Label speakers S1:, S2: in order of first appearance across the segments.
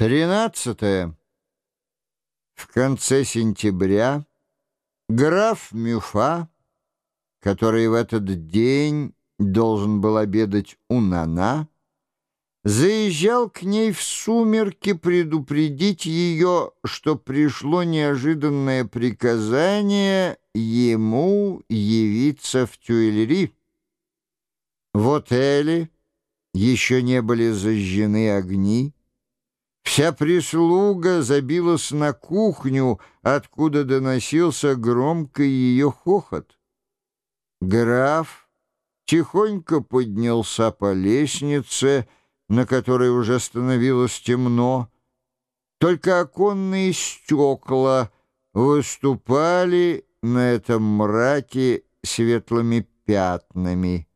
S1: Тринадцатое. В конце сентября граф Мюфа, который в этот день должен был обедать у Нана, заезжал к ней в сумерки предупредить ее, что пришло неожиданное приказание ему явиться в Тюэлери. В отеле еще не были зажжены огни, Вся прислуга забилась на кухню, откуда доносился громко ее хохот. Граф тихонько поднялся по лестнице, на которой уже становилось темно. Только оконные стекла выступали на этом мраке светлыми пятнами.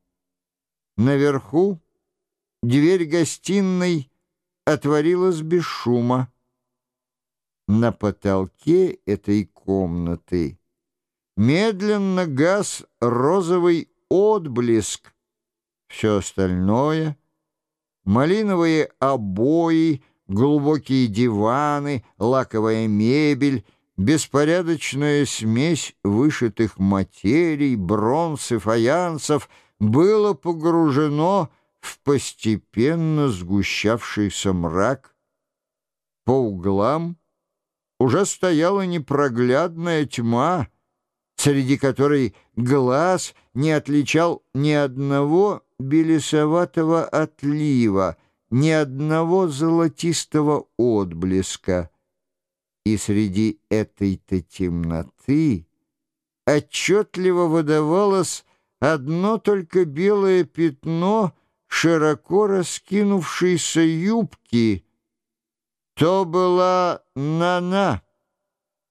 S1: Наверху дверь гостиной — отворилась без шума. На потолке этой комнаты медленно гас розовый отблеск. Все остальное — малиновые обои, глубокие диваны, лаковая мебель — беспорядочная смесь вышитых материй, бронз и фаянсов было погружено в постепенно сгущавшийся мрак. По углам уже стояла непроглядная тьма, среди которой глаз не отличал ни одного белесоватого отлива, ни одного золотистого отблеска. И среди этой-то темноты отчетливо выдавалось одно только белое пятно — широко раскинувшейся юбки, то была Нана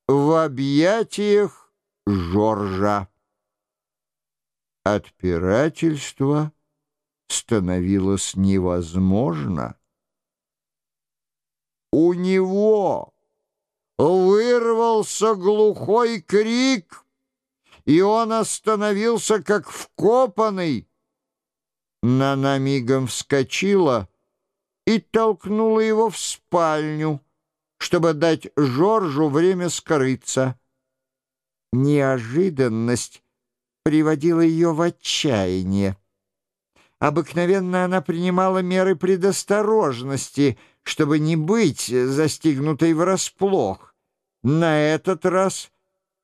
S1: в объятиях Жоржа. Отпирательство становилось невозможно. У него вырвался глухой крик, и он остановился как вкопанный, Нана мигом вскочила и толкнула его в спальню, чтобы дать Жоржу время скрыться. Неожиданность приводила ее в отчаяние. Обыкновенно она принимала меры предосторожности, чтобы не быть застигнутой врасплох. На этот раз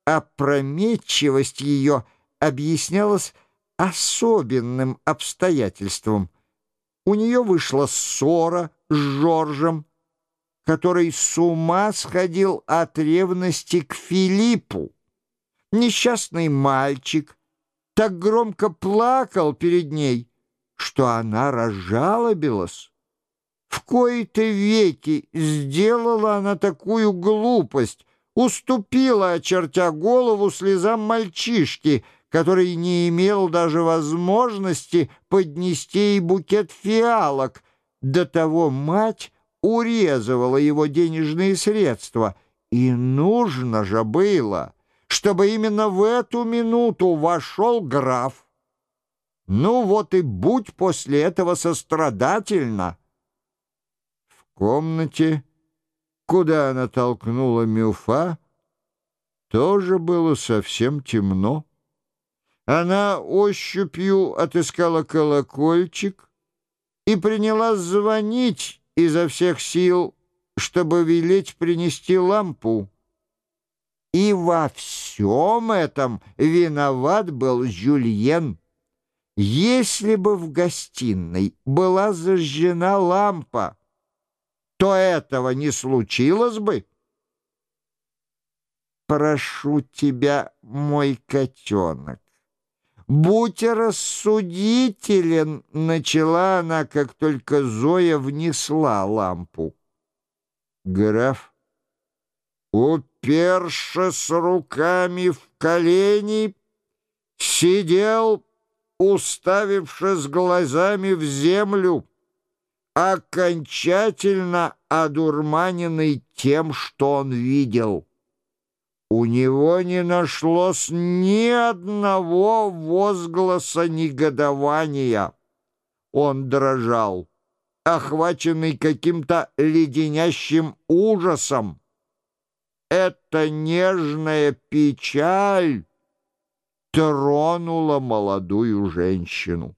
S1: опрометчивость ее объяснялась особенным обстоятельством. У нее вышла ссора с Жоржем, который с ума сходил от ревности к Филиппу. Несчастный мальчик так громко плакал перед ней, что она разжалобилась. В кои-то веки сделала она такую глупость, уступила, очертя голову, слезам мальчишки — который не имел даже возможности поднести ей букет фиалок. До того мать урезывала его денежные средства. И нужно же было, чтобы именно в эту минуту вошел граф. Ну вот и будь после этого сострадательно. В комнате, куда она толкнула Мюфа, тоже было совсем темно. Она ощупью отыскала колокольчик и принялась звонить изо всех сил, чтобы велеть принести лампу. И во всем этом виноват был Жюльен. Если бы в гостиной была зажжена лампа, то этого не случилось бы. «Прошу тебя, мой котенок, «Будь рассудителен», — начала она, как только Зоя внесла лампу. Граф, упершись руками в колени, сидел, уставившись глазами в землю, окончательно одурманенный тем, что он видел. У него не нашлось ни одного возгласа негодования. Он дрожал. охваченный каким-то леденящим ужасом. Эта нежная печаль тронула молодую женщину.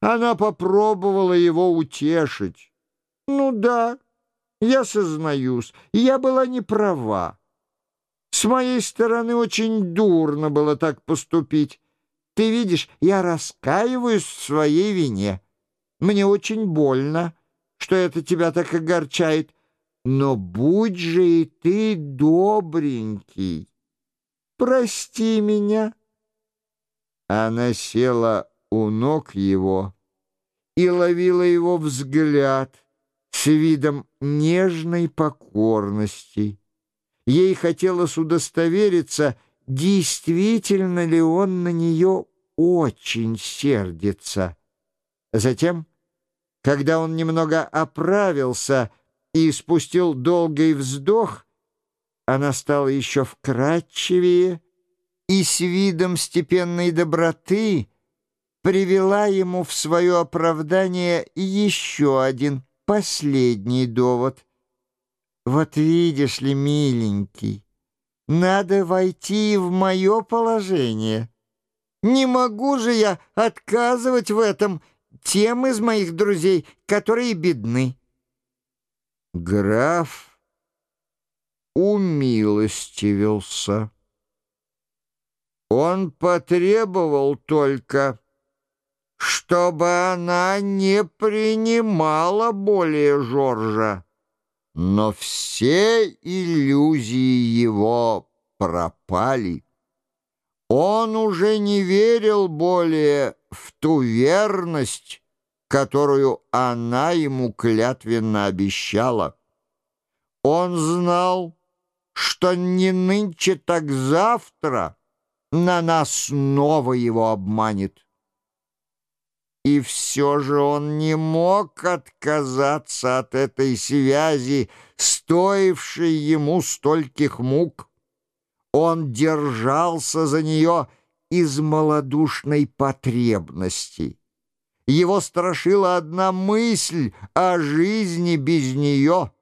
S1: Она попробовала его утешить. «Ну да, я сознаюсь, я была не права. С моей стороны очень дурно было так поступить. Ты видишь, я раскаиваюсь в своей вине. Мне очень больно, что это тебя так огорчает. Но будь же и ты добренький. Прости меня». Она села у ног его и ловила его взгляд с видом нежной покорности. Ей хотелось удостовериться, действительно ли он на нее очень сердится. Затем, когда он немного оправился и спустил долгий вздох, она стала еще вкрадчивее и с видом степенной доброты привела ему в свое оправдание еще один последний довод. «Вот видишь ли, миленький, надо войти в мое положение. Не могу же я отказывать в этом тем из моих друзей, которые бедны». Граф умилостивился. Он потребовал только, чтобы она не принимала более Жоржа. Но все иллюзии его пропали. Он уже не верил более в ту верность, которую она ему клятвенно обещала. Он знал, что не нынче, так завтра — на нас снова его обманет. И все же он не мог отказаться от этой связи, стоившей ему стольких мук. Он держался за нее из малодушной потребности. Его страшила одна мысль о жизни без нее —